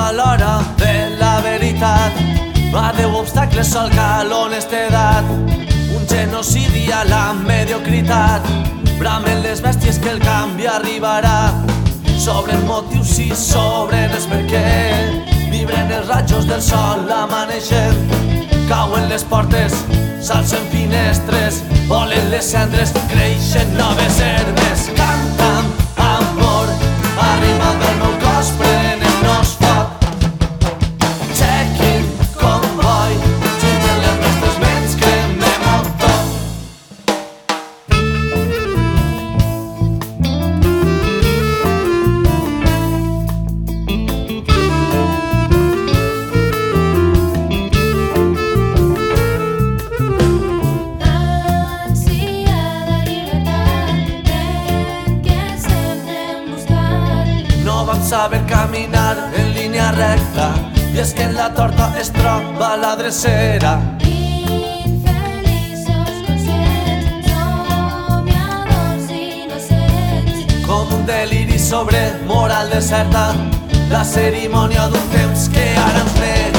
arriba l'hora de la veritat. Va de obstacles al cal honestedat, un genocidi a la mediocritat. Bramen les bèsties que el canvi arribarà, sobre el motiu si sobre el per. Vibren els ratxos del sol l'amaneixer, cauen les portes, s'alcen finestres, volen les cendres, creixen noves ser saber caminar en línia recta i és que en la torta es troba la drecera. Infeliços conscients, somiadors innocents. Com un deliri sobre moral deserta, la cerimònia d'un temps que ara ens ve.